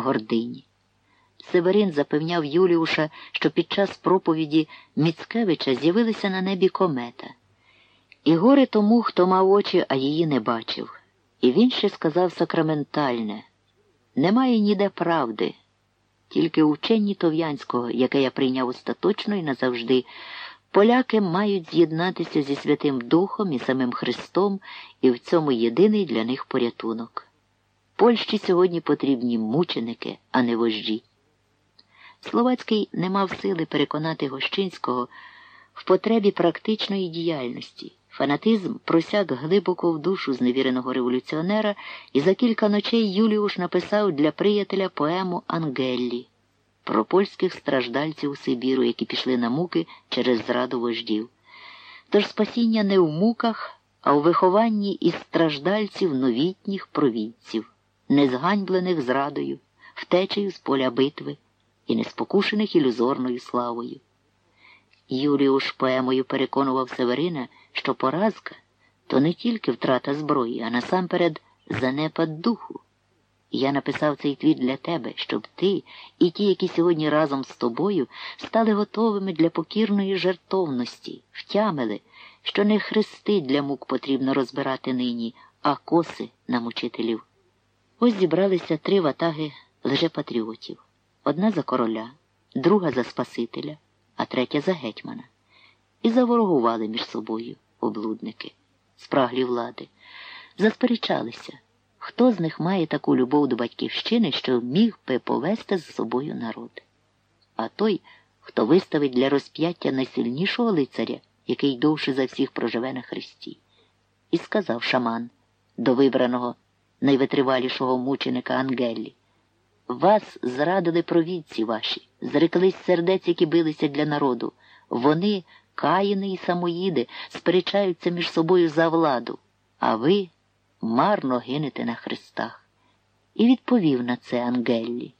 гордині. Северин запевняв Юліуша, що під час проповіді Міцкевича з'явилася на небі комета. І горе тому, хто мав очі, а її не бачив. І він ще сказав сакраментальне немає ніде правди, тільки у Тов'янського, яке я прийняв остаточно і назавжди, поляки мають з'єднатися зі Святим Духом і самим Христом, і в цьому єдиний для них порятунок. Польщі сьогодні потрібні мученики, а не вожді. Словацький не мав сили переконати Гощинського в потребі практичної діяльності. Фанатизм просяк глибоко в душу зневіреного революціонера, і за кілька ночей Юліуш написав для приятеля поему Ангеллі про польських страждальців у Сибіру, які пішли на муки через зраду вождів. Тож спасіння не в муках, а у вихованні із страждальців новітніх провідців, не зганьблених зрадою, втечею з поля битви і неспокушених ілюзорною славою. Юліуш поемою переконував Северина, що поразка то не тільки втрата зброї, а насамперед занепад духу. Я написав цей твір для тебе, щоб ти і ті, які сьогодні разом з тобою, стали готовими для покірної жертовності, втямили, що не хрести для мук потрібно розбирати нині, а коси на мучителів. Ось зібралися три ватаги лежепатріотів одна за короля, друга за Спасителя, а третя за гетьмана. І заворогували між собою облудники, спраглі влади, засперечалися, хто з них має таку любов до батьківщини, що міг би повести з собою народ. А той, хто виставить для розп'яття найсильнішого лицаря, який довше за всіх проживе на Христі. І сказав шаман до вибраного найвитривалішого мученика Ангелі. Вас зрадили провідці ваші, зреклись сердець, які билися для народу. Вони, Каїни і Самоїди, сперечаються між собою за владу, а ви марно гинете на хрестах. І відповів на це Ангеллі.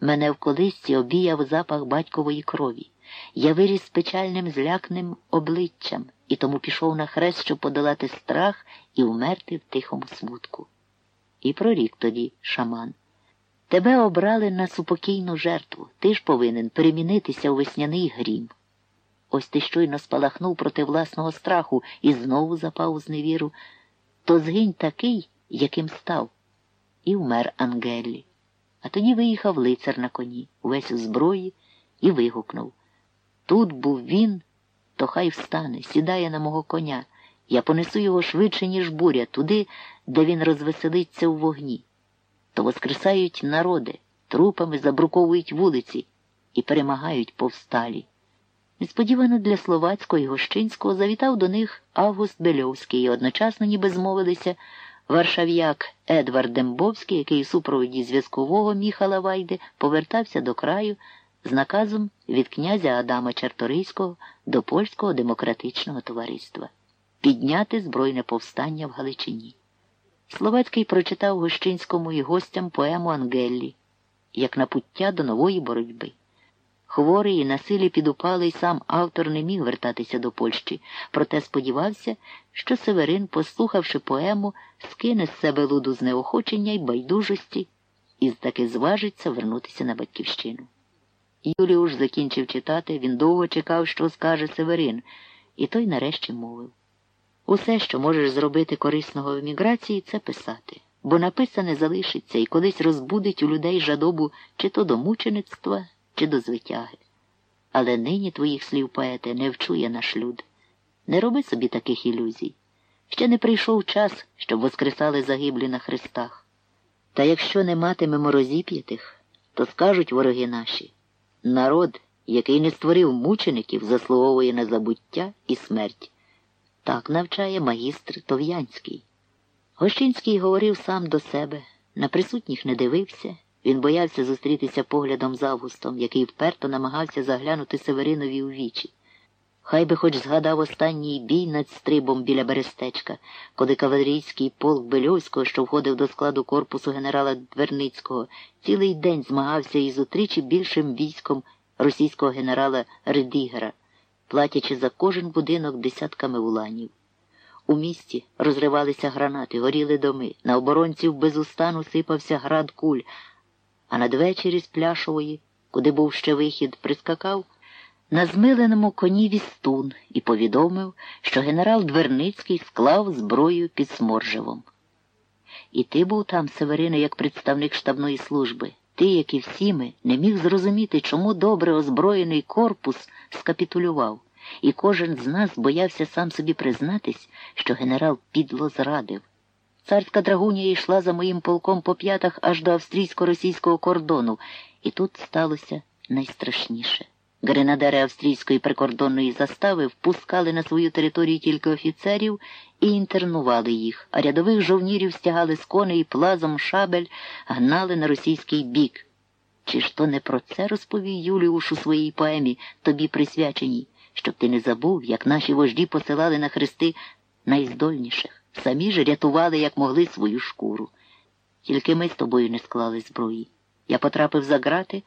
Мене в колисці обіяв запах батькової крові. Я виріс з печальним злякним обличчям і тому пішов на хрест, щоб подолати страх і умерти в тихому смутку. І прорік тоді, шаман. Тебе обрали на супокійну жертву. Ти ж повинен перемінитися у весняний грім. Ось ти щойно спалахнув проти власного страху і знову запав у зневіру. То згинь такий, яким став, і вмер Ангеллі. А тоді виїхав лицар на коні, увесь у зброї, і вигукнув Тут був він, то хай встане, сідає на мого коня. Я понесу його швидше, ніж буря, туди, де він розвеселиться у вогні. То воскресають народи, трупами забруковують вулиці і перемагають повсталі. Несподівано для Словацького і Гощинського завітав до них Август Бельовський. І одночасно ніби змовилися варшав'як Едвард Дембовський, який у супроводі зв'язкового Міхала Вайди повертався до краю з наказом від князя Адама Чарторийського до Польського демократичного товариства підняти збройне повстання в Галичині. Словацький прочитав Гощинському і гостям поему Ангеллі, як напуття до нової боротьби. Хворий і на силі підупалий сам автор не міг вертатися до Польщі, проте сподівався, що Северин, послухавши поему, скине з себе луду знеохочення й байдужості і таки зважиться вернутися на батьківщину. Юліуш закінчив читати, він довго чекав, що скаже Северин, і той нарешті мовив. Усе, що можеш зробити корисного в еміграції, це писати, бо написане залишиться і колись розбудить у людей жадобу чи то до мучеництва, чи до звитяги. Але нині твоїх слів, поете, не вчує наш люд. Не роби собі таких ілюзій. Ще не прийшов час, щоб воскресали загиблі на хрестах. Та якщо не матимемо розіп'ятих, то скажуть вороги наші народ, який не створив мучеників, заслуговує на забуття і смерть. Так навчає магістр Тов'янський. Гощинський говорив сам до себе, на присутніх не дивився. Він боявся зустрітися поглядом з Августом, який вперто намагався заглянути Северинові у вічі. Хай би хоч згадав останній бій над стрибом біля Берестечка, коли кавалерійський полк Бельовського, що входив до складу корпусу генерала Дверницького, цілий день змагався із утричі більшим військом російського генерала Редігера платячи за кожен будинок десятками уланів. У місті розривалися гранати, горіли доми, на оборонців без устану сипався град куль, а надвечері з пляшової, куди був ще вихід, прискакав на змиленому коні вістун і повідомив, що генерал Дверницький склав зброю під Сморжевом. І ти був там, Северине, як представник штабної служби. Ти, як і всі ми, не міг зрозуміти, чому добре озброєний корпус скапітулював, і кожен з нас боявся сам собі признатись, що генерал підло зрадив. Царська драгунія йшла за моїм полком по п'ятах аж до австрійсько-російського кордону, і тут сталося найстрашніше. Гренадери австрійської прикордонної застави впускали на свою територію тільки офіцерів і інтернували їх, а рядових жовнірів стягали з коней і плазом шабель гнали на російський бік. Чи ж то не про це розповів Юліуш у своїй поемі, тобі присвяченій, щоб ти не забув, як наші вожді посилали на хрести найздольніших, самі ж рятували, як могли, свою шкуру. Тільки ми з тобою не склали зброї. Я потрапив за грати,